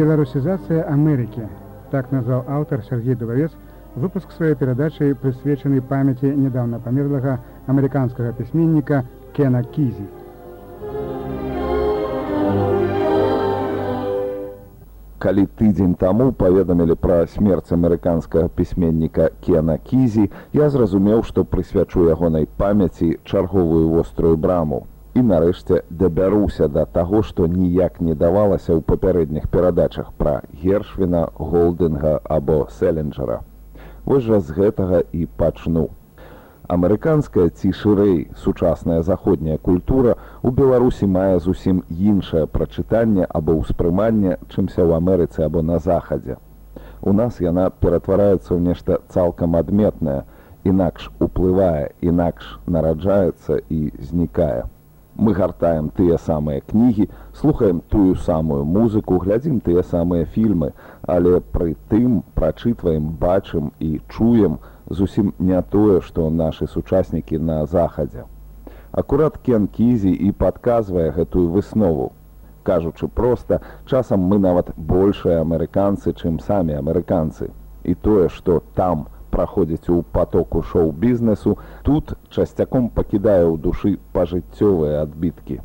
Беларусізацыя Амерыкі. Так назваў аўтар Сергей Дубавец выпуск сваёй перадачы прысвечаны памяці нядаўна памерлага амерыканскага пісьменніка Кена Кізі. Калі тыдзень таму паведамілі пра смерць амерыканскага пісьменніка Кена Кізі, я зразумеў, што прысвячу ягонай памяці чарговую вострую браму і нарэшце дабяруся да таго, што ніяк не давалася ў папярэдніх перадачах пра гершвіна, голдынга або селенджера. Вось жа з гэтага і пачну. Амерыканская ці шырэй сучасная заходняя культура у Беларусі мае зусім іншае прачытанне або ўспрыманне, чымся ў Амерыцы або на захадзе. У нас яна ператвараецца ў нешта цалкам адметнае, інакш уплывае, інакш нараджаецца і знікае мы гартаем тыя самыя кнігі, слухаем тую самую музыку, глядзім тыя самыя фільмы, але пры тым прачытваем, бачым і чуем зусім не тое, што нашы сучаснікі на захадзе. Акурат Кен Кізі і падказвае гэтую выснову. Кажучы проста, часам мы нават большыя амерыканцы, чым самі амерыканцы. І тое, што там, праходзіць у потоку шоу-бізнесу, тут часцяком пакідае ў душы пажыццёвыя адбіткі.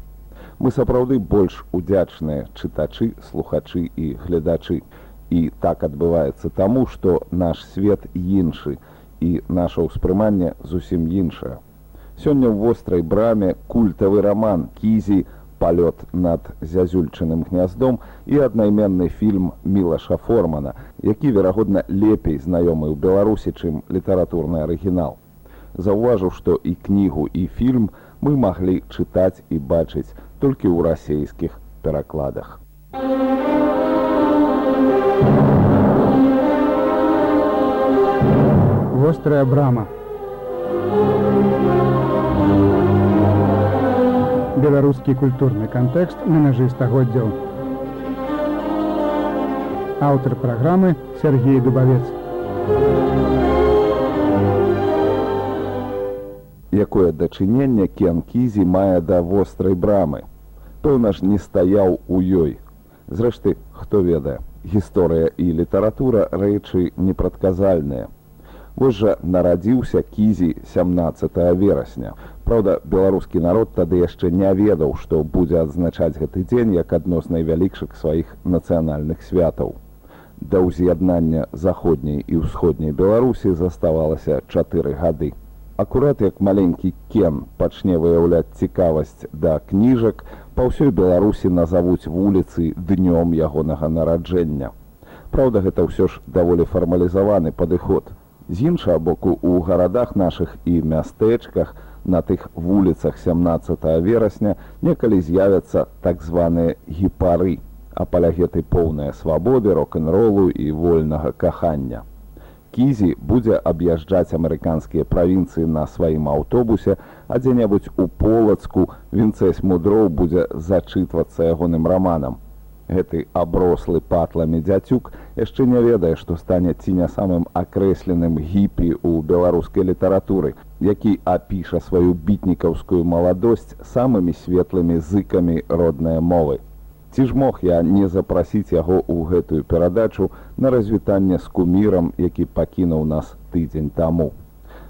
Мы сапраўды больш удзячныя чытачы, слухачы і гледачы. І так адбываецца таму, што наш свет іншы і наша ўспрыманне зусім іншае. Сёння ў вострай браме культавы раман кізі палёт над зязюльчыным гняздом і аднайменны фільм мілаша формана які верагодна лепей знаёмы ў беларусі чым літаратурны арыгінал. Заўважыў што і кнігу і фільм мы маглі чытаць і бачыць толькі ў расейскіх перакладах. Вострая брама беларускі культурны кантэкст на нажы стагоддзяў. Аўтар праграмы Сергей Дубавец. Якое дачыненне Кенкізі мае да вострай брамы. Пэўна ж не стаяў у ёй. Зрэшты, хто ведае, гісторыя і літаратура рэчы непрадказальныя. Вось жа нарадзіўся кізі 17 верасня. Праўда, беларускі народ тады яшчэ не ведаў, што будзе адзначаць гэты дзень як адно з найвялікшых сваіх нацыянальных святаў. Да ўз'яднання заходняй і ўсходняй беларусі заставалася чатыры гады. Акурат як маленькі кен пачне выяўляць цікавасць да кніжак, па ўсёй беларусі назавуць вуліцы днём ягонага нараджэння. Праўда, гэта ўсё ж даволі фармалізаваны падыход з іншага боку у гарадах нашых і мястэчках на тых вуліцах 17 верасня некалі з'явяцца так званыя гіпары апалягеты поўныя свабоды рок-н-ролу і вольнага кахання. Кізі будзе аб'язджаць амерыканскія правінцыі на сваім аўтобусе а дзе-небудзь у полацку вінцэсь мудроў будзе зачытвацца ягоным раманам гэты аброслы патламі дзяцюк яшчэ не ведае што стане ці не самым акрэсленым гіпі ў беларускай літаратуры які апіша сваю бітнікаўскую маладосць самымі светлымі зыкамі роднай мовы. Ці ж мог я не запрасіць яго ў гэтую перадачу на развітанне з кумірам які пакінуў нас тыдзень таму?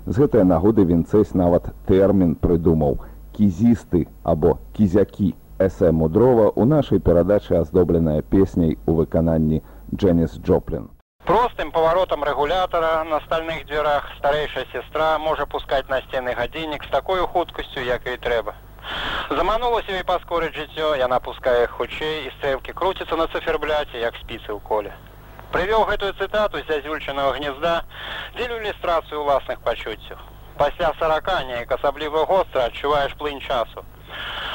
З гэтай нагоды вінцэс нават тэрмін прыдумаў кізісты або кізякі эсэ мудрова у нашай перадачы аздобленая песняй у выкананні Дженніс Джоплин. Простым поворотом регулятора на стальных дверах старейшая сестра можа пускать на сцены гадзіннік з такой хуткасцю, як і трэба. Заманулася ёй паскорыць жыццё, яна пускае хутчэй і стрэлкі круціцца на цифербляце, як спіцы ў коле. Прывёў гэтую цытату з зязюльчаного гнезда, дзелю ілюстрацыю ўласных пачуццяў. Пасля сарака неяк асабліва гостра адчуваеш плынь часу.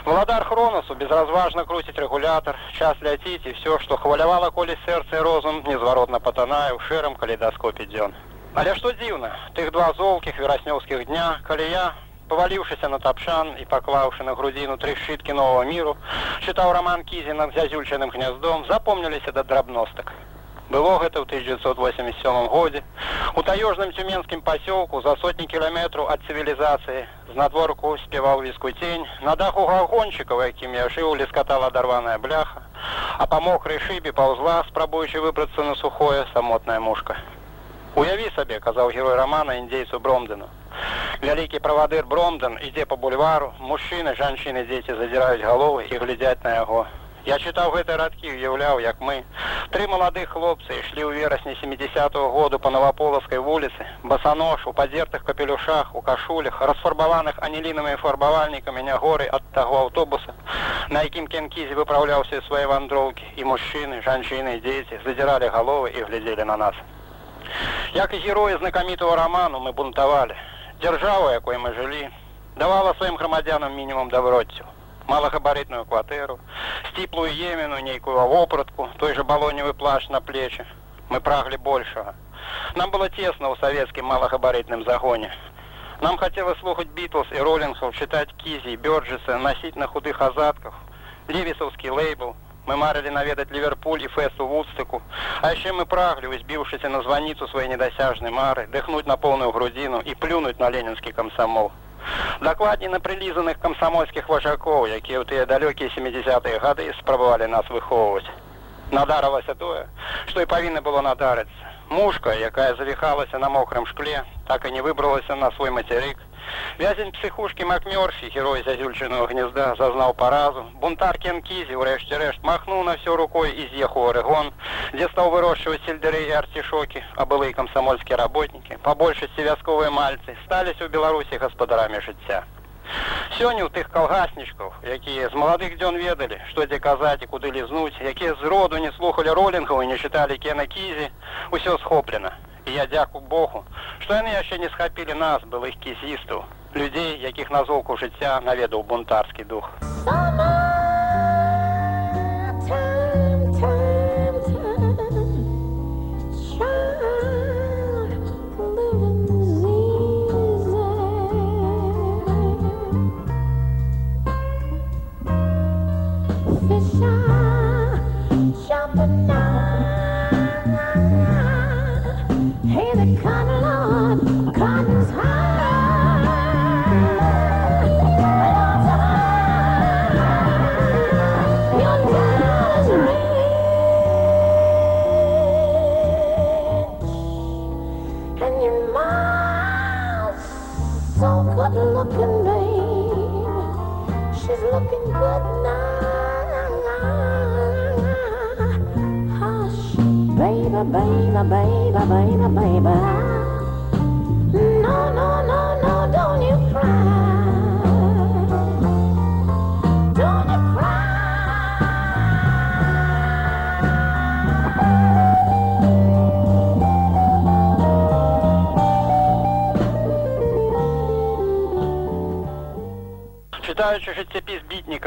Владар Хроносу безразважна круціць рэгулятар, час ляціць і все, што хвалявала колі сэрца і розум, незваротна патанае ў шэрым калейдаскопе дзён. Але што дзіўна, тых два золкіх вераснёўскіх дня, калі я, паваліўшыся на тапшан і паклаўшы на грудзіну тры шыткі нового міру, чытаў раман кізі над зязюльчаным гняздом, запомніліся да драбностак. Было гэта ў 1987 годзе. У таёжным цюменскім пасёлку за сотні кіламетраў ад цывілізацыі з надворку спяваў віску цень, на даху гагончыкаў, якім я шыў лескатала дарваная бляха. а па мокрай шыбе паўзла, спрабуючы выбрацца на сухое самотная мушка. Уяві сабе, казаў герой рамана індзейцу Бромдену. Вялікі правадыр Бромден ідзе па бульвару, мужчыны, жанчыны, дзеці задзіраюць галовы і глядзяць на яго. Я чытаў гэтай радкі, уяўляў, як мы. Тры маладых хлопцы ішлі ў верасні 70 -го году па наваполаскай вуліцы, басанош у падзертых капелюшах, у кашулях, расфарбаваных анілінамі фарбавальнікамі нягоры ад таго аўтобуса, на якім кенкізі выпраўляўся свае вандроўкі, і мужчыны, жанчыны і дзеці задзіралі галовы і глядзелі на нас. Як і героі знакамітого роману мы бунтавалі. Дзяржава, якой мы жылі, давала сваім грамадзянам мінімум даброццю. Малагабарытную кватэру, сціплую емену, нейкую вопратку, той жа балоневы плащ на плечы. Мы праглі большага. Нам было цесна ў савецкім малагабарытным загоне. Нам хацела слухаць бітлс і роллингсаў, чытаць кізі, бёрджысы, насіць на худых азадках, левісаўскі лейбл, Мы марылі наведаць Ліверпуль і фэсту вудстыку. А яшчэ мы праглі, узбіўшыся на званіцу свае недасяжнай мары, дыхнуць на поўную грудзіну і плюнуць на ленінскі камсамол. Дакладней на прылізаных камсамольскіх важакоў, якія ў тыя далёкія 70-е гады спрабавалі нас выхоўваць. Надарылася тое, што і павінна было надарыцца. Мушка, якая завіхалася на мокрым шкле, так і не выбралася на свой мацярык, Вязень психушки Макмёрфи, герой зазюльчаного гнезда, зазнал поразу. Бунтар Кенкизи, урешт-решт, махнул на все рукой и съехал в Орегон, где стал выращивать сельдеры и артишоки, а былые комсомольские работники, по большести вязковые мальцы, стались у Беларуси господарами життя. Сёння ў тых калгаснічкаў, якія з маладых дзён ведалі, што дзе казаць і куды лізнуць, якія з роду не слухалі ролінгаў і не чыталі кена кізі, усё схоплена і я дзяку Богу, што яны яшчэ не схапілі нас былых кізістаў, людзей, якіх назоўку жыцця наведаў бунтарскі дух. чытаючы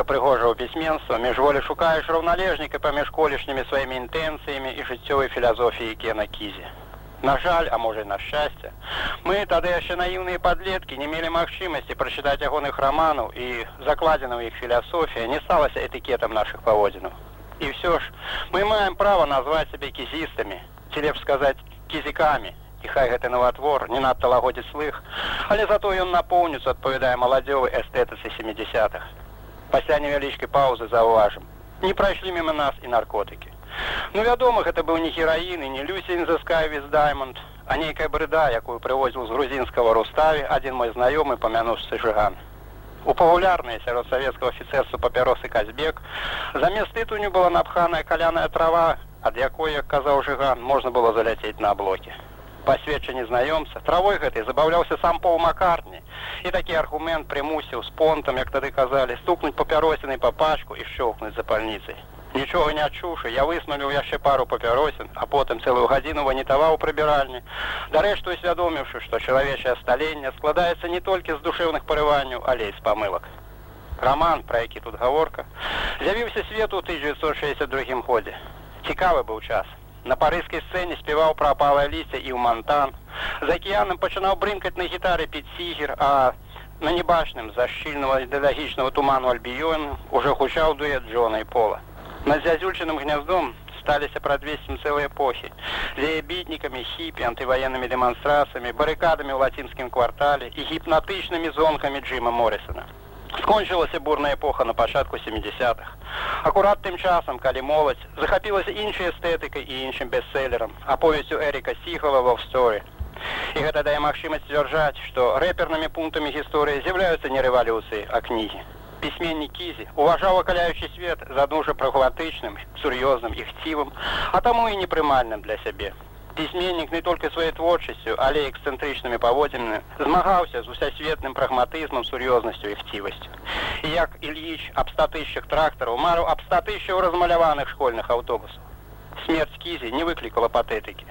бітніка прыгожаго пісьменства міжволі шукаеш раўналежніка паміж колішнімі сваімі інтэнцыямі і жыццёвай філазофіі кена кізе на жаль а можа на шчасце мы тады яшчэ наіўныя падлеткі не мелі магчымасці прачытаць ягоных раманаў і закладзена ў іх філасофія не сталася этыкетам наших паводзінаў і ўсё ж мы маем права назваць сябе кізістамі ці лепш сказаць кізікамі і хай гэты новатвор не надта лагодзіць слых, але зато ён напоўніцу адпавядае маладзёвы эстэтыцы 70-х. Пасля невялічкай паўзы заўважым. Не прайшлі міма нас і наркотыкі. Ну вядома, гэта быў не гераін і не люсень за скайвіс даймонд, а нейкая брыда, якую прывозіў з грузінскага руставе адзін мой знаёмы памянуўся жыган. У папулярнай сярод савецкага офіцерства папяросы казбек замест тытуню была напханая каляная трава, ад якой, як казаў жыган, можна было заляцець на аблокі па сведчанні знаёмца травой гэтай забаўляўся сам пол макарні і такі аргумент прымусіў з понтам як тады казалі стукнуць папяросінай па пачку і шчоўкнуць запальніцай нічога не адчуўшы я выснуліў яшчэ пару папяросін а потым цэлую гадзіну ванітаваў прыбіральні дарэчту усвядоміўшы што чалавечае сталенне складаецца не толькі з душэўных парыванняў але з памылак роман пра які тут гаворка з'явіўся свету ў 1962 годзе цікавы быў час На парыжскай сцэне спяваў пра апалае лісце і ў мантан. За акіянам пачынаў брынкаць на гітары під сігер, а на небачным за шчыльного ідэалагічнага туману альбіёну уже гучаў дуэт Джона і пола. Над зязюльчаным гняздом сталіся прадвесцем цэлай эпохі. З бітнікамі, хіпі, антываеннымі дэманстрацыямі, барыкадамі ў лацінскім квартале і гіпнатычнымі зонкамі Джима Моррисона. Скончылася бурная эпоха на пачатку 70-х. Акурат тым часам, калі моладзь захапілася іншай эстэтыкай і іншым бестселлерам, аповесцю Эріка Сігала Love Story. І гэта дае магчымасць сцвярджаць, што рэпернымі пунктамі гісторыі з'яўляюцца не рэвалюцыі, а кнігі. Пісьменнік Кізі уважаў акаляючы свет за дужа прагматычным, сур'ёзным і хцівым, а таму і непрымальным для сябе. Пісьменнік не толькі сваёй творчасцю, але эксцэнтрычнымі паводзінамі змагаўся з усясветным прагматызмам, сур'ёзнасцю і хцівасцю. І як Ільіч аб статыщах трактараў марыў аб статыщаў размаляваных школьных аўтобусаў. Смерць Кізі не выклікала патэтыкі.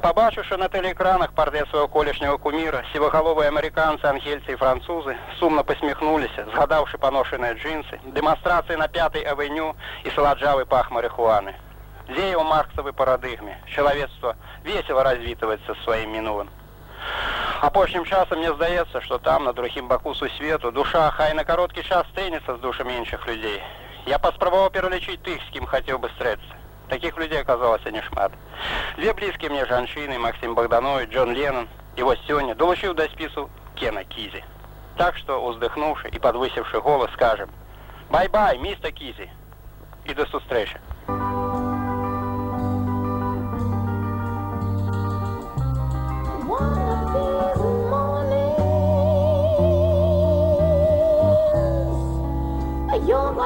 Пабачыўшы на тэлеэкранах партрет свайго колішняга куміра, сівагаловыя амерыканцы, ангельцы і французы сумна пасміхнуліся, згадаўшы паношаныя джинсы, дэманстрацыі на пятай авеню і саладжавы пах марыхуаны. Дзея ў марксавай парадыгме. Чалавецтва весело развітваецца сваім мінулым. Апошнім часам мне здаецца, што там на другім баку сусвету душа хай на кароткі час стэнецца з душамі іншых людзей. Я паспрабаваў пералічыць тых, з кім хацеў бы стрэцца. Такіх людзей аказалася няшмат. Две блізкія мне жанчыны, Максім Богданович, Джон Леннон і вось сёння долучыў да спісу Кена Кізі. Так што, уздыхнуўшы і падвысіўшы голас, скажам: Бай-бай, міста Кізі і да сустрэчы.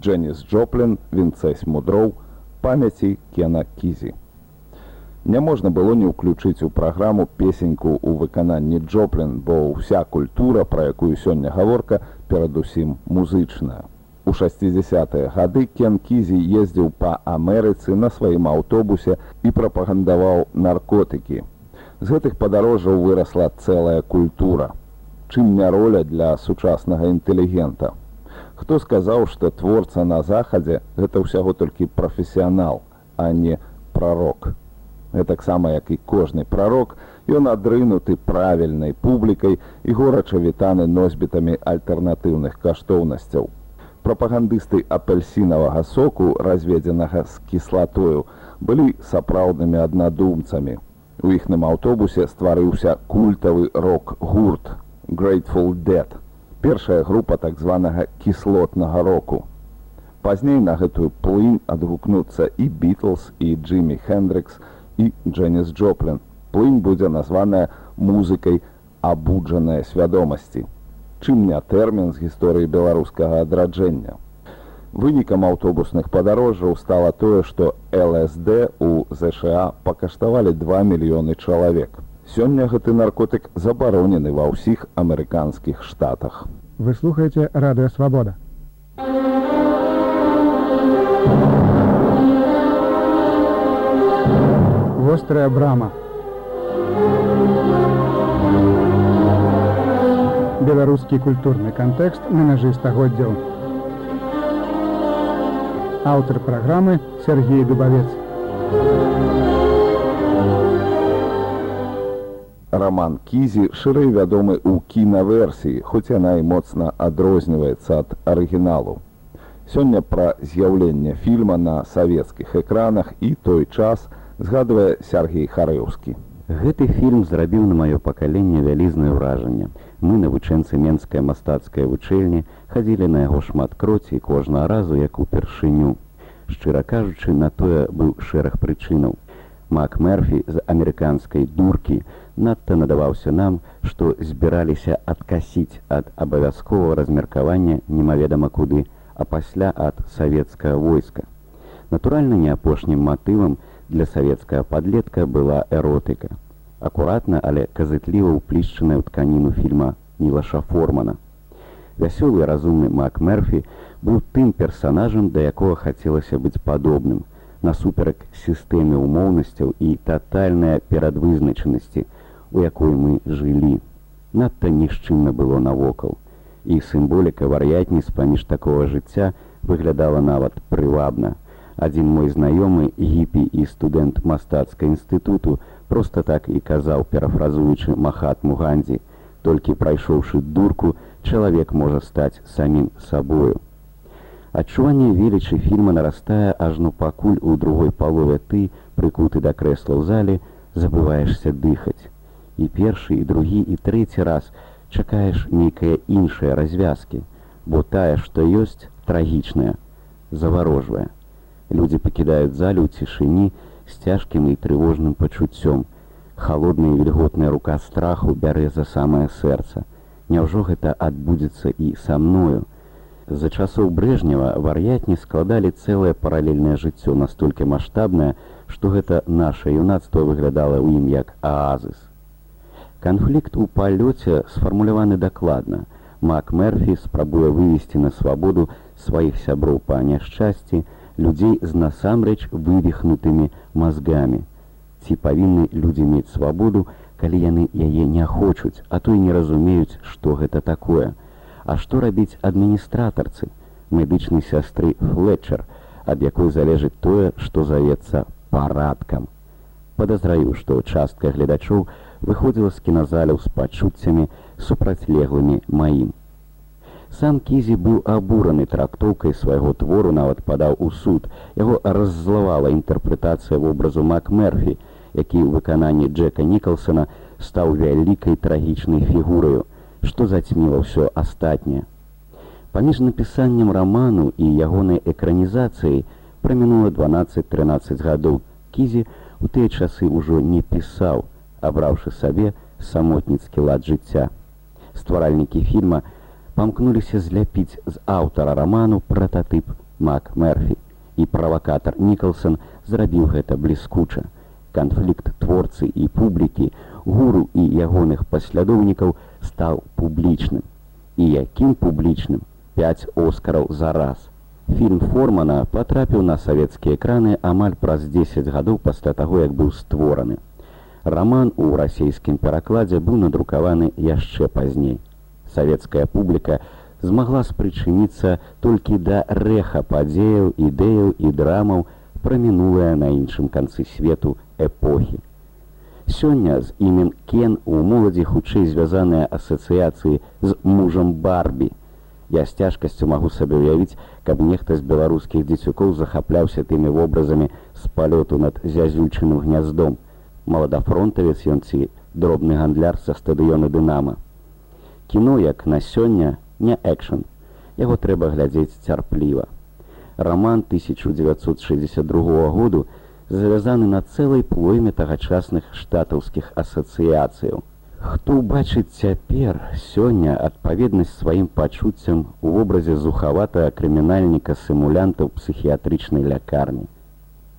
Джэніс Джоплін, Вінцэс Мудроў, памяці Кена Кізі. Няможна было не ўключыць у праграму песеньку ў выкананні Джоплін, бо ўся культура, пра якую сёння гаворка, перадусім музычная. У 60-е гады Кен Кізі ездзіў па Амерыцы на сваім аўтобусе і прапагандаваў наркотыкі. З гэтых падарожжаў вырасла цэлая культура. Чым не роля для сучаснага інтэлігента. Хто сказаў, што творца на захадзе гэта ўсяго толькі прафесіянал, а не прарок. Гэтаксама як і кожны прарок, ён адрынуты правільнай публікай і горача вітаны носьбітамі альтэрнатыўных каштоўнасцяў. Прапагандысты апельсінавага соку, разведзенага з кіслатою, былі сапраўднымі аднадумцамі. У іхным аўтобусе стварыўся культавы рок-гурт Grateful Dead першая група так званага кіслотнага року. Пазней на гэтую плынь адгукнуцца і Бітлз і Джиммі Хендрикс і Дженіс Джоплін. Плынь будзе названая музыкай абуджанай свядомасці. Чым не тэрмін з гісторыі беларускага адраджэння. Вынікам аўтобусных падарожжаў стала тое, што ЛСД у ЗША пакаштавалі 2 мільёны чалавек. Сёння гэты наркотык забаронены ва ўсіх амерыканскіх штатах. Вы слухаеце радыё свабода. Вострая брама. Беларускі культурны кантэкст на мяжы стагоддзяў. Аўтар праграмы Сергей Дубавец. Раман Кізі шырэй вядомы ў кінаверсіі, хоць яна і моцна адрозніваецца ад арыгіналу. Сёння пра з'яўленне фільма на савецкіх экранах і той час згадвае Сергей Харэўскі. Гэты фільм зрабіў на маё пакаленне вялізнае ўражанне. Мы навучэнцы менскай мастацкай вучэльні хадзілі на яго шмат кроці кожнага разу як упершыню. Шчыра кажучы, на тое быў шэраг прычынаў. Мак Мерфі з амерыканскай дуркі надта надаваўся нам, што збіраліся адкасіць ад абавязковага размеркавання немаведама куды, а пасля ад савецкага войска. Натуральна, не апошнім матывам для савецкага падлетка была эротыка. Акуратна, але казытліва ўплішчаная ў тканіну фільма Нілаша Формана. Вясёлы разумны Мак Мерфі быў тым персанажам, да якога хацелася быць падобным – насуперак сістэме ўмоўнасцяў і татальная перадвызначанасці, у якой мы жылі. Надта нішчынна было навокал. І сімволіка вар'ятніц паміж такого жыцця выглядала нават прывабна. Адзін мой знаёмы гіпі і студэнт мастацка інстытуту проста так і казаў, перафразуючы махат мугандзі, толькі прайшоўшы дурку, чалавек можа стаць самім сабою. Адчуванне велічы фільма нарастае ажно пакуль у другой палове ты, прыкуты да крэсла ў зале, забываешся дыхаць. І першы, і другі і трэці раз чакаеш нейкае іншыя развязкі, бо тая, што ёсць трагічная, заварожвае. Людзі пакідаюць залю ў цішыні з цяжкім і трывожным пачуццём. Халодная і вільготная рука страху бярэ за самае сэрца. Няўжо гэта адбудзецца і са мною, За часоў брэжнева вар'ятні складалі цэлае паралельнае жыццё настолькі маштабнае, што гэта наша юнацтва выглядала ў ім як аазыс. Канфлікт у палёце сфармуляваны дакладна. Мак Мерфі спрабуе вывесці на свабоду сваіх сяброў па няшчасці людзей з насамрэч вывихнутымі мазгамі. Ці павінны людзі мець свабоду, калі яны яе не хочуць, а то і не разумеюць, што гэта такое. А што рабіць адміністратарцы, медычнай сястры Флетчер, ад якой залежыць тое, што завецца парадкам. Падазраю, што частка гледачоў выходзіла з кіназаляў з пачуццямі супрацьлеглымі маім. Сам кізі быў абураны трактоўкай свайго твору нават падаў у суд. Яго раззлавала інтэрпрэтацыя вобразу Мак Мерфі, які ў выкананні Джека Нікалсона стаў вялікай трагічнай фігураю што зацьміла ўсё астатняе. Паміж напісаннем раману і ягонай экранізацыяй прамінула 12-13 гадоў кізі у тыя часы ўжо не пісаў, абраўшы сабе самотніцкі лад жыцця. Стваральнікі фільма памкнуліся зляпіць з аўтара раману прататып Мак Мерфі і правакатар Нікалсон зрабіў гэта бліскуча. Канфлікт творцы і публікі, гуру і ягоных паслядоўнікаў стаў публічным. І якім публічным 5 оскараў за раз. Фільм Формана патрапіў на савецкія экраны амаль праз 10 гадоў пасля таго, як быў створаны. Раман у расійскім перакладзе быў надрукаваны яшчэ пазней. Савецкая публіка змагла спрычыніцца толькі да рэха падзеяў, ідэяў і драмаў пра мінулыя на іншым канцы свету эпохі. Сёння з імен Кен у моладзі хутчэй звязаныя асацыяцыі з мужам Барбі. Я з цяжкасцю магу сабе ўявіць, каб нехта з беларускіх дзецюкоў захапляўся тымі вобразамі з палёту над зязючыным гняздом. Маладафронтавец ён ці дробны гандляр са стадыёна дынама. Кіно, як на сёння, не экшн. Яго трэба глядзець цярпліва. Раман 1962 году, завязаны на цэлай плойме тагачасных штатаўскіх асацыяцыяў. Хто ўбачыць цяпер сёння адпаведнасць сваім пачуццям у вобразе зухаватага крымінальніка сімулянтаў псіхіятрычнай лякарні.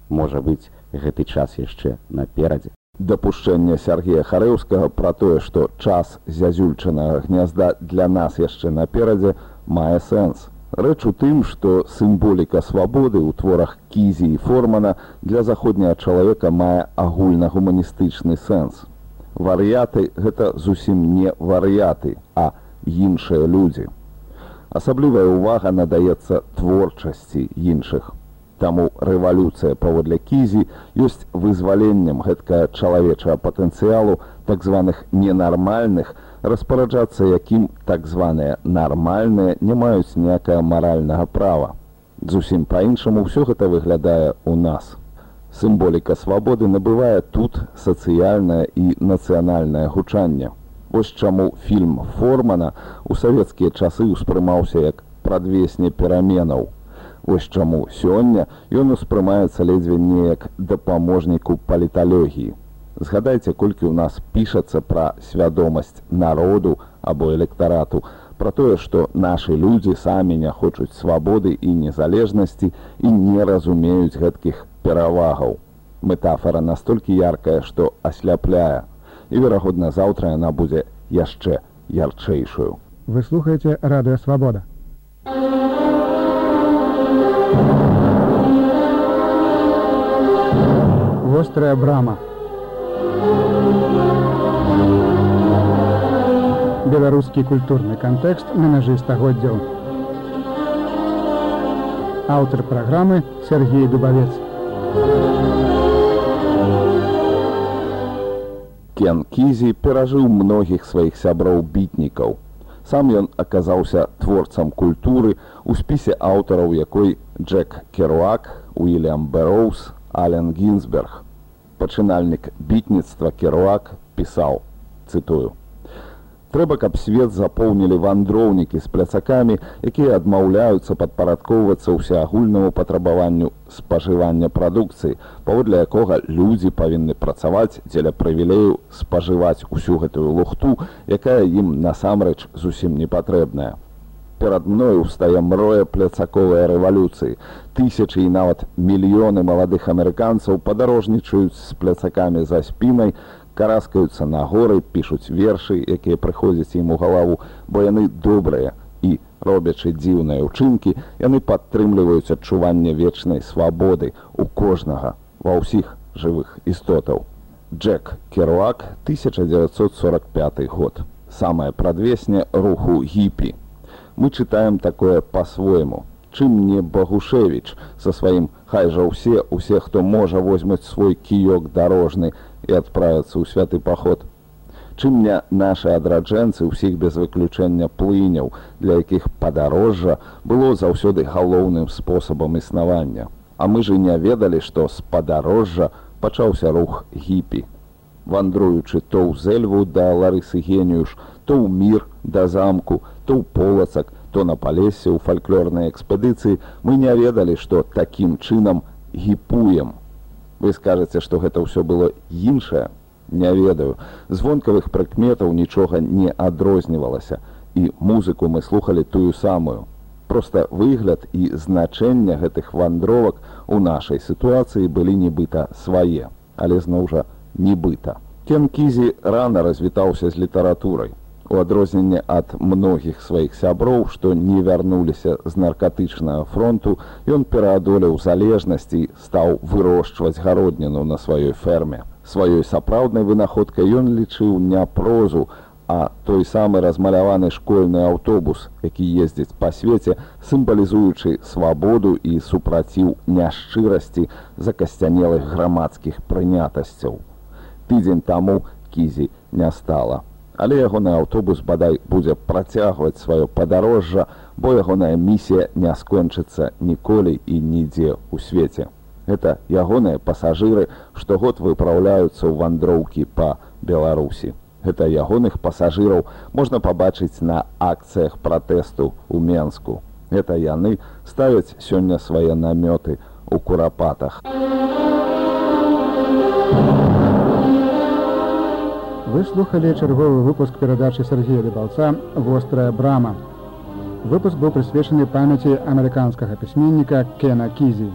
Можа быць, гэты час яшчэ наперадзе. Дапушчэнне Сергея Харэўскага пра тое, што час зязюльчанага гнязда для нас яшчэ наперадзе мае сэнс. Рэч у тым, што сімволіка свабоды ў творах кізі і формана для заходняга чалавека мае агульнагуманістычны сэнс. Вар'яты гэта зусім не вар'яты, а іншыя людзі. Асаблівая ўвага надаецца творчасці іншых. Таму рэвалюцыя паводле кізі ёсць вызваленнем гэткага чалавечага патэнцыялу так званых ненармальных, распараджацца якім так званыя нармальныя не маюць ніякага маральнага права. Зусім па-іншаму ўсё гэта выглядае ў нас. Сімволіка свабоды набывае тут сацыяльнае і нацыянальнае гучанне. Вось чаму фільм Формана ў савецкія часы ўспрымаўся як прадвесне пераменаў. Вось чаму сёння ён успрымаецца ледзьве неяк дапаможніку паліталогіі. Згадайце, колькі ў нас пішацца пра свядомасць народу або электарату, пра тое, што нашы людзі самі не хочуць свабоды і незалежнасці і не разумеюць гэткіх перавагаў. Метафора настолькі яркая, што асляпляе. І верагодна, заўтра яна будзе яшчэ ярчэйшую. Вы слухаеце радыё Вострая брама. Беларускі культурны кантэкст на мяжы стагоддзяў. Аўтар праграмы Сергей Дубавец. Кен Кізі перажыў многіх сваіх сяброў бітнікаў. Сам ён аказаўся творцам культуры у спісе аўтараў якой Джек Керуак, Уильям Бэроуз, Ален Гінзберг. Пачынальнік бітніцтва Керуак пісаў, цытую: трэба каб свет запоўнілі вандроўнікі з пляцакамі якія адмаўляюцца падпарадкоўвацца ўсеагульнаму патрабаванню спажывання прадукцыі паводле якога людзі павінны працаваць дзеля прывілею спажываць усю гэтую лухту якая ім насамрэч зусім не патрэбная перад мною ўстае мроя пляцаковай рэвалюцыі. Тысячы і нават мільёны маладых амерыканцаў падарожнічаюць з пляцакамі за спінай караскаюцца на горы пішуць вершы якія прыходзяць ім у галаву бо яны добрыя і робячы дзіўныя ўчынкі яны падтрымліваюць адчуванне вечнай свабоды у кожнага ва ўсіх жывых істотаў. Джек керуак 1945 год. Самае прадвесне руху гіпі мы чытаем такое по-свойму чым не багушевич со сваім хай жа ўсе усе хто можа возьмуць свой кіёк дарожны і адправіцца ў святы паход. Чым не нашы адраджэнцы ўсіх без выключэння плыняў, для якіх падарожжа было заўсёды галоўным спосабам існавання. А мы ж і не ведалі, што з падарожжа пачаўся рух гіпі. Вандруючы то ў зэльву да ларысы геніюш, то ў мір да замку, то ў полацак, то на палесе ў фальклорнай экспедыцыі мы не ведалі, што такім чынам гіпуем вы скажаце што гэта ўсё было іншае не ведаю. Звонкавых прыкметаў нічога не адрознівалася і музыку мы слухали тую самую. Просто выгляд і значэнне гэтых вандровак у нашай сітуацыі былі нібыта свае але зноў жа нібыта кен кізі рана развітаўся з літаратурай у адрозненне ад многіх сваіх сяброў, што не вярнуліся з наркатычнага фронту, ён пераадолеў залежнасці, стаў вырошчваць гародніну на сваёй ферме. Сваёй сапраўднай вынаходкай ён лічыў не прозу, а той самы размаляваны школьны аўтобус, які ездзіць па свеце, сімвалізуючы свабоду і супраціў няшчырасці закасцянелых грамадскіх прынятасцяў. Тыдзень таму кізі не стала але ягоны аўтобус бадай будзе працягваць сваё падарожжа, бо ягоная місія не скончыцца ніколі і нідзе ў свеце. Гэта ягоныя пасажыры штогод выпраўляюцца ў вандроўкі па Беларусі. Гэта ягоных пасажыраў можна пабачыць на акцыях пратэсту ў Менску. Гэта яны ставяць сёння свае намёты ў курапатах. Вы слухали чарговы выпуск перадачы Сергея Дебалца вострая брама. Выпуск быў прысвечаны памяці амерыканскага пісьменніка Кена Кізі.